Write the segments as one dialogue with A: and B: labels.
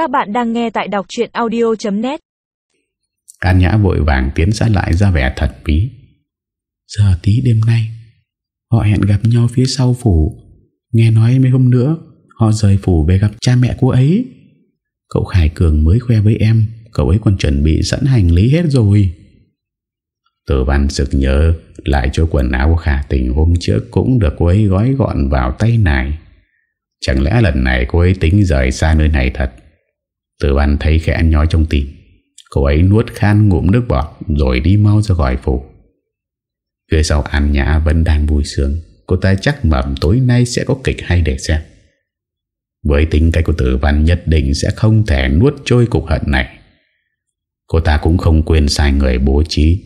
A: Các bạn đang nghe tại đọc chuyện audio.net
B: An Nhã vội vàng tiến sát lại ra vẻ thật bí. Giờ tí đêm nay, Họ hẹn gặp nhau phía sau phủ. Nghe nói mấy hôm nữa, Họ rời phủ về gặp cha mẹ cô ấy. Cậu Khải Cường mới khoe với em, Cậu ấy còn chuẩn bị sẵn hành lý hết rồi. Tử văn sực nhớ, Lại cho quần áo của Khả tình hôm trước Cũng được cô ấy gói gọn vào tay này Chẳng lẽ lần này cô ấy tính rời xa nơi này thật? Tử văn thấy khẽ nhói trong tim, Cô ấy nuốt khan ngụm nước bọt Rồi đi mau ra gọi phủ. Phía sau An Nhã vẫn đang vui sướng, Cô ta chắc mầm tối nay sẽ có kịch hay để xem. Với tính cách của tử văn nhất định sẽ không thể nuốt trôi cục hận này. Cô ta cũng không quên sai người bố trí,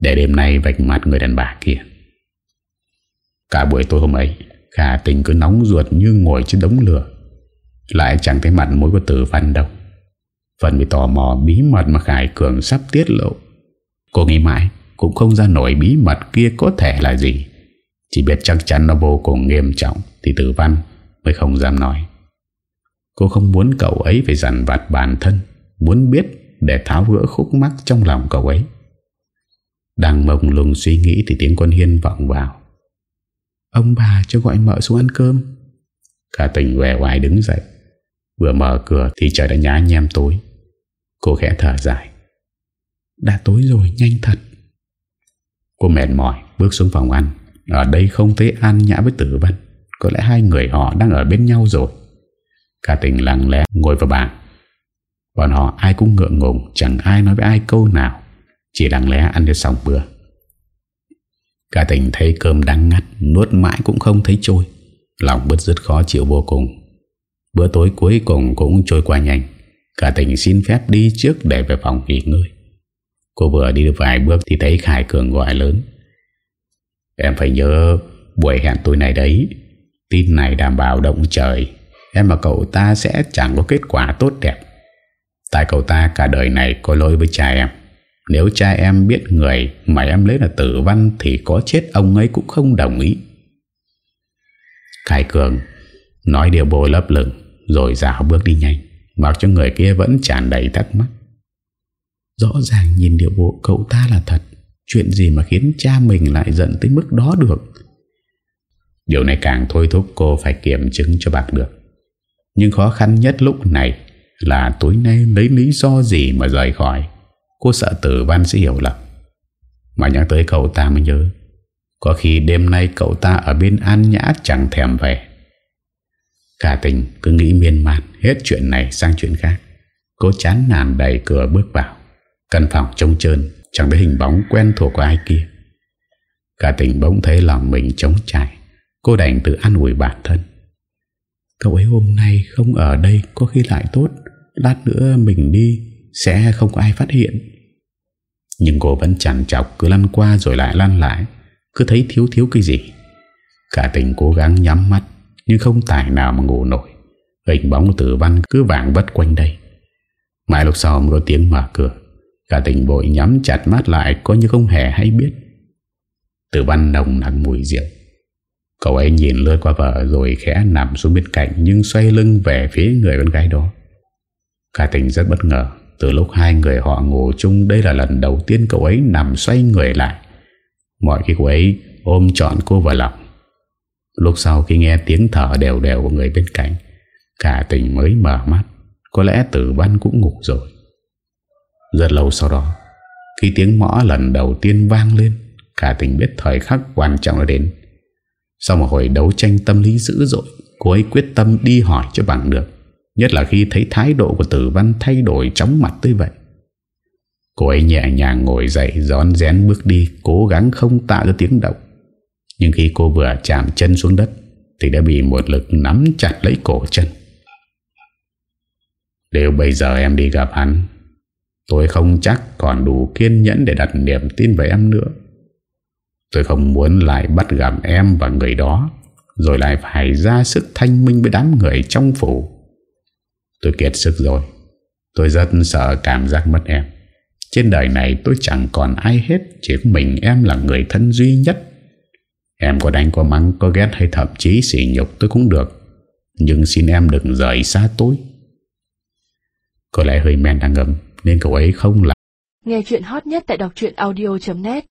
B: Để đêm nay vạch mặt người đàn bà kia. Cả buổi tối hôm ấy, Khả tình cứ nóng ruột như ngồi trên đống lửa. Lại chẳng thấy mặt mũi của tử văn đâu. Phần vì tò mò bí mật mà Khải Cường sắp tiết lộ. Cô nghĩ mãi, Cũng không ra nổi bí mật kia có thể là gì. Chỉ biết chắc chắn nó vô cùng nghiêm trọng, Thì tử văn mới không dám nói. Cô không muốn cậu ấy phải dằn vặt bản thân, Muốn biết để tháo gỡ khúc mắc trong lòng cậu ấy. Đang mông lung suy nghĩ Thì tiếng con hiên vọng vào. Ông bà cho gọi mợ xuống ăn cơm. Cả tình vẻ hoài đứng dậy. Vừa mở cửa thì trời đã nhá nhem tối. Cô khẽ thở dài. Đã tối rồi, nhanh thật. Cô mệt mỏi, bước xuống phòng ăn. Ở đây không thấy An Nhã với Tử Vân. Có lẽ hai người họ đang ở bên nhau rồi. Cả tình lặng lẽ ngồi vào bàn. Bọn họ ai cũng ngượng ngùng, Chẳng ai nói với ai câu nào. Chỉ lặng lẽ ăn cho xong bữa. Cả tình thấy cơm đắng ngắt, Nuốt mãi cũng không thấy trôi. Lòng bứt rứt khó chịu vô cùng. Bữa tối cuối cùng cũng trôi qua nhanh. Cả tình xin phép đi trước để về phòng nghỉ ngơi. Cô vừa đi được vài bước thì thấy Khải Cường gọi lớn. Em phải nhớ, buổi hẹn tôi này đấy, Tin này đảm bảo động trời. Em và cậu ta sẽ chẳng có kết quả tốt đẹp. Tại cậu ta cả đời này có lỗi với cha em. Nếu cha em biết người mà em lấy là tử văn Thì có chết ông ấy cũng không đồng ý. Khải Cường nói điều bồ lấp lửng. Rồi dạo bước đi nhanh, Mặc cho người kia vẫn tràn đầy thắc mắc. Rõ ràng nhìn điệu bộ cậu ta là thật, Chuyện gì mà khiến cha mình lại giận tới mức đó được? Điều này càng thôi thúc cô phải kiểm chứng cho bạc được. Nhưng khó khăn nhất lúc này Là tối nay lấy lý do gì mà rời khỏi? Cô sợ tử văn sẽ hiểu lầm. Mà nhắc tới cậu ta mới nhớ, Có khi đêm nay cậu ta ở bên An Nhã chẳng thèm về. Cả tình cứ nghĩ miên man, Hết chuyện này sang chuyện khác. Cô chán nản đầy cửa bước vào. Căn phòng trông trơn, Chẳng thấy hình bóng quen thuộc của ai kia. Cả tình bỗng thấy lòng mình trống trải. Cô đành tự an ủi bản thân. Cậu ấy hôm nay không ở đây, Có khi lại tốt. Lát nữa mình đi, Sẽ không có ai phát hiện. Nhưng cô vẫn chẳng chọc, Cứ lăn qua rồi lại lăn lại. Cứ thấy thiếu thiếu cái gì? Cả tình cố gắng nhắm mắt nhưng không tài nào mà ngủ nổi. Hình bóng tử văn cứ vàng vất quanh đây. Mãi lúc sau mới có tiếng mở cửa. Cả tình bội nhắm chặt mắt lại, Coi như không hề hay biết. Tử văn nồng nặng mùi rượu. Cậu ấy nhìn lướt qua vợ Rồi khẽ nằm xuống bên cạnh, Nhưng xoay lưng về phía người con gái đó. Cả tình rất bất ngờ. Từ lúc hai người họ ngủ chung, Đây là lần đầu tiên cậu ấy nằm xoay người lại. Mọi khi cậu ấy ôm trọn cô vào lòng Lúc sau khi nghe tiếng thở đều đều của người bên cạnh, Cả tình mới mở mắt. Có lẽ tử văn cũng ngủ rồi. Rất lâu sau đó, Khi tiếng mõ lần đầu tiên vang lên, Cả tình biết thời khắc quan trọng đã đến. Sau một hồi đấu tranh tâm lý dữ dội, Cô ấy quyết tâm đi hỏi cho bằng được. Nhất là khi thấy thái độ của tử văn thay đổi chóng mặt tới vậy. Cô ấy nhẹ nhàng ngồi dậy Gión rén bước đi, Cố gắng không tạo ra tiếng động. Nhưng khi cô vừa chạm chân xuống đất, Thì đã bị một lực nắm chặt lấy cổ chân. Nếu bây giờ em đi gặp hắn, Tôi không chắc còn đủ kiên nhẫn để đặt niềm tin về em nữa. Tôi không muốn lại bắt gặp em và người đó, Rồi lại phải ra sức thanh minh với đám người trong phủ. Tôi kiệt sức rồi. Tôi rất sợ cảm giác mất em. Trên đời này tôi chẳng còn ai hết, Chỉ mình em là người thân duy nhất. Em có đánh có mắng, Có ghét hay thậm chí xỉ nhục tôi cũng được. Nhưng xin em đừng rời xa tôi. Có lẽ hơi men đang ngầm Nên cậu ấy không làm.
A: Nghe chuyện hot nhất tại đọc audio.net